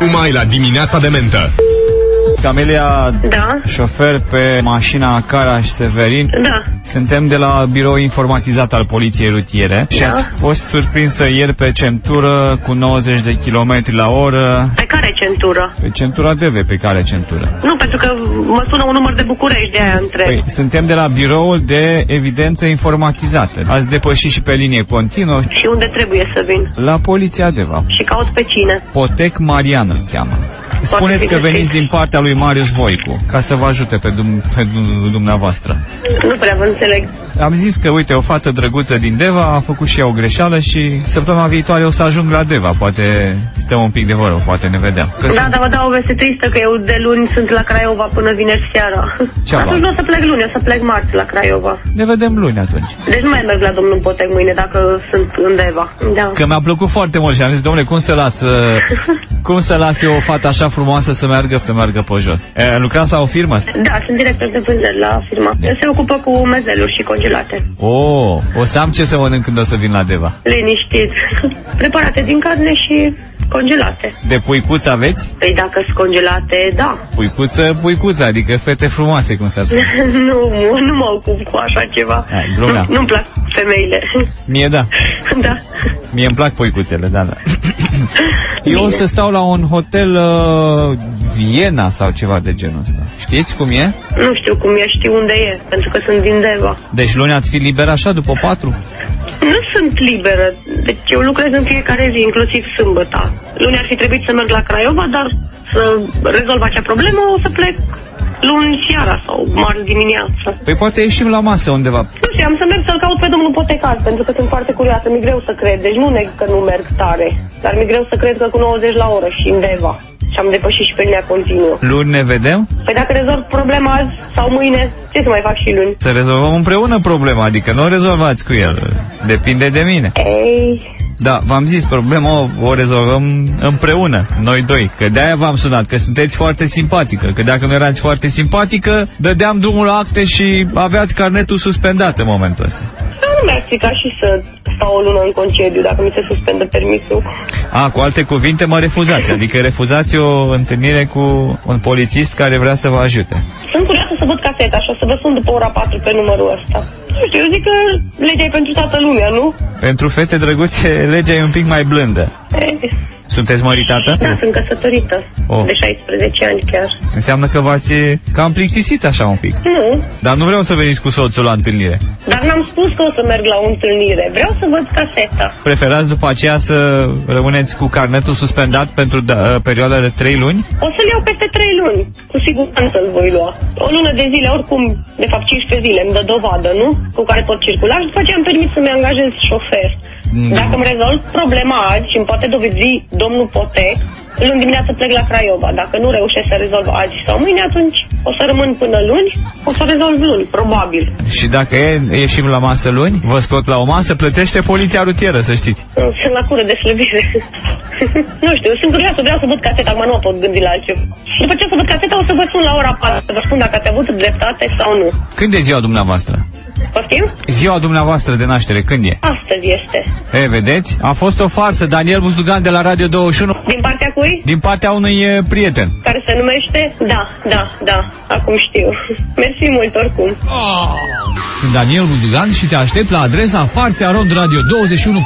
Numai la dimineața de mentă. Camelia, Da. șofer pe mașina Caraș Severin. Da. Suntem de la birou informatizat al poliției rutiere și Da. ați fost surprinsă ieri pe centură cu 90 de km la oră. Pe care centură? Pe centura DV, pe care centură? Nu, pentru că mă sună un număr de București, de aia întreb. Păi, suntem de la biroul de evidență informatizată. Ați depășit și pe linie continuă Și unde trebuie să vin? la poliția Deva. Și caut pe cine? Potec Marian îl cheamă. Spuneți fi că veniți găsit. din partea lui Marius Voicu, ca să vă ajute pe, dum- pe dum- dumneavoastră. Nu prea vă înțeleg. Am zis că, uite, o fată drăguță din Deva a făcut și ea o greșeală și săptămâna viitoare o să ajung la Deva. Poate stăm un pic de vorbă, poate ne vedem. Că Da, sunt- dar vă dau o veste tristă că eu de luni sunt la Craiova până vineri seara. Cealaltă. Atunci nu o să plec luni, o să plec marți la Craiova. Ne vedem luni atunci. Deci nu mai merg la domnul Potec mâine dacă sunt în Deva. Da. Că mi-a plăcut foarte mult și am zis, domnule, cum să las, uh, cum să las eu o fată așa frumoasă să meargă, să meargă pe jos? E, lucrați la o firmă? Da, sunt director de vânzări la firma. Se ocupă cu mezeluri și congelate. Oh, o să am ce să mănânc când o să vin la Deva. Liniștit. Preparate din carne și congelate. De puicuță aveți? Păi dacă sunt congelate, da. Puicuță, puicuță, adică fete frumoase, cum s-ar spune. nu, nu mă ocup cu așa ceva. Hai, glumea. Nu, nu-mi plac femeile. Mie da. da. Mie îmi plac puicuțele, da, da. Eu o Bine. să stau la un hotel uh, Viena sau ceva de genul ăsta. Știți cum e? Nu știu cum e, știu unde e, pentru că sunt din Deva. Deci luni ați fi liber așa după patru? Nu sunt liberă, deci eu lucrez în fiecare zi, inclusiv sâmbătă. Luni ar fi trebuit să merg la Craiova, dar să rezolv acea problemă o să plec luni seara sau marți dimineața. Păi poate ieșim la masă undeva. Nu știu, am să merg să-l caut pe domnul Potecar, pentru că sunt foarte curioasă, mi-e greu să cred. Deci nu neg că nu merg tare, dar mi-e greu să cred că cu 90 la oră și în Deva. Și am depășit și pe linia continuă. Luni ne vedem? Păi dacă rezolv problema azi sau mâine, ce să mai fac și luni? Să rezolvăm împreună problema, adică nu o rezolvați cu el. Depinde de mine. Ei, Da, v-am zis, problema o, o rezolvăm împreună, noi doi. Că de-aia v-am sunat, că sunteți foarte simpatică. Că dacă nu erați foarte simpatică, dădeam drumul la acte și aveați carnetul suspendat în momentul ăsta. Nu mi-ar strica și să stau o lună în concediu dacă mi se suspendă permisul. A, cu alte cuvinte mă refuzați, adică refuzați o întâlnire cu un polițist care vrea să vă ajute. Sunt curioasă să văd caseta și o să vă sun după ora 4 pe numărul ăsta. Nu știu, eu zic că legea e pentru toată lumea, nu? Pentru fete drăguțe, legea e un pic mai blândă. Ei, Sunteți măritată? Da, sunt căsătorită. Oh. De 16 ani chiar. Înseamnă că v-ați cam plictisit așa un pic. Nu, Dar nu vreau să veniți cu soțul la întâlnire. dar n-am spus că o să merg la o întâlnire. Vreau să văd caseta. Preferați după aceea să rămâneți cu carnetul suspendat pentru da, perioada de 3 luni? O să-l iau peste 3 luni. Cu siguranță îl voi lua. O lună de zile, oricum, de fapt 15 zile, îmi dă dovadă, nu? Cu care pot circula și după aceea îmi permit să-mi angajez șofer. Mm. Dacă îmi rezolv problema azi și îmi poate dovedi domnul Potec, luni dimineață plec la Craiova. Dacă nu reușesc să rezolv azi sau mâine, atunci o să rămân până luni, o să rezolv luni, probabil. Și dacă e, ieșim la masă luni, vă scot la o masă, plătește poliția rutieră, să știți. Sunt la cură de slăbire. nu știu, sunt curioasă, vreau să văd caseta, acum nu mă pot gândi la altceva. Și după ce o să văd caseta, o să vă sun la ora 4, să vă spun dacă ați avut dreptate sau nu. Când e ziua dumneavoastră? Poftim? Ziua dumneavoastră de naștere, când e? Astăzi este. E, vedeți? A fost o farsă, Daniel Buzdugan de la Radio 21, Din partea cui? din partea unui e, prieten. Care se numește? Da, da, da, acum știu. Mersi mult oricum. Sunt Daniel Buzdugan și te aștept la adresa farsearondradio21.ro Radio 21.